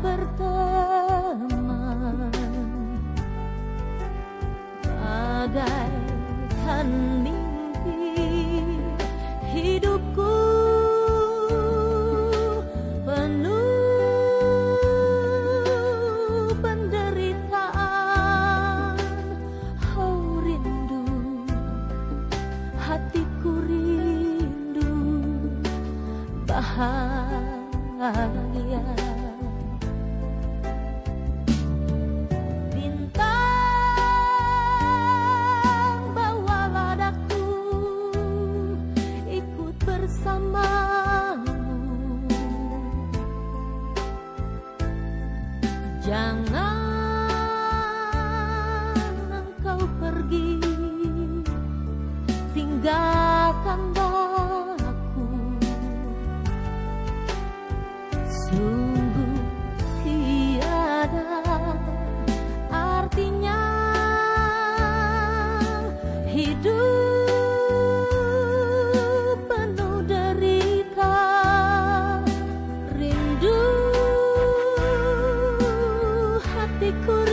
berteman. Bagaikan mimpi hidupku Penuh penderitaan. Oh rindu hatiku rindu bahagia. Jangan engkau pergi. Tinggalkan aku Sudah de corazón.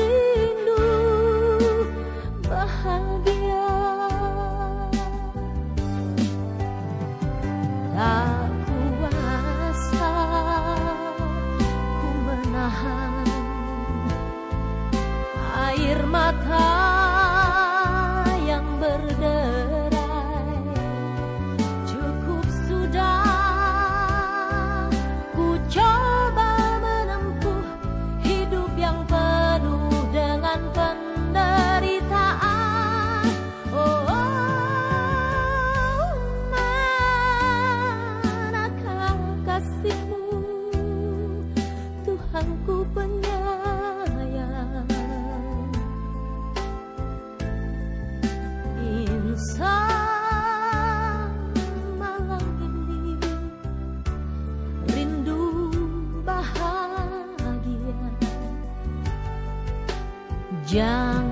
じ。